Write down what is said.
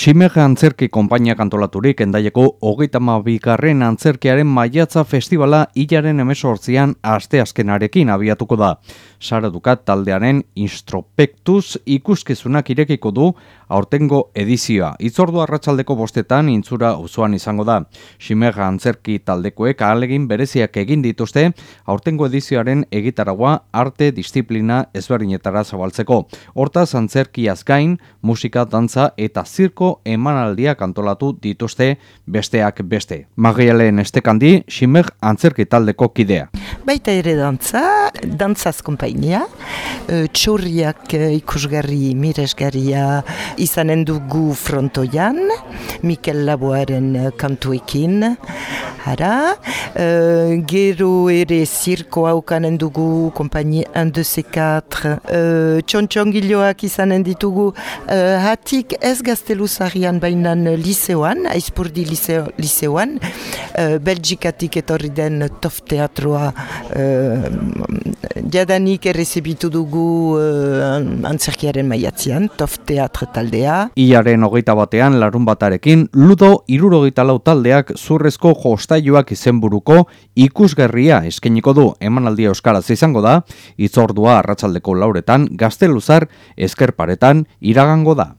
Simega antzerki konpainiak antolaturik endaieko hogeita mabikarren antzerkiaren maiatza festivala hilaren emesortzian aste askenarekin abiatuko da. Sara Dukat taldearen instropektuz ikuskizunak irekiko du aurtengo edizioa. Itzordu arratsaldeko bostetan intzura uzuan izango da. Simega antzerki taldekoek ahalegin bereziak egin dituzte aurtengo edizioaren egitaragua arte disiplina ezberdinetara zabaltzeko. Hortaz antzerki azgain, musika, dantza eta zirko emanaldiak antolatu dituzte besteak beste. Magialen estekandi, Simer antzerki taldeko kidea. Baita ere dantza, dantzaz kompainia, e, txurriak e, ikusgarri, miresgarria izanen dugu frontoian, Mikel Laboaren e, kantuekin, Hara, uh, gero ere zirko haukanen dugu, kompainie 1, 2, C4, uh, txontxongiloak izanen ditugu, uh, hatik ez gaztelu zarian bainan liseoan, aizpurdi liseo, liseoan, uh, Belgikatik etorri den tof teatroa uh, jadanik errezibitu dugu uh, antzerkiaren maiatzean, tof teatro taldea. Iaren hogeita batean, larun batarekin, ludo irurogeita lau taldeak zurrezko jostaiuak izenburuko ikusgarria eskeniko du emanaldia euskaraz izango da, itzordua arratsaldeko lauretan, gazteluzar eskerparetan iragango da.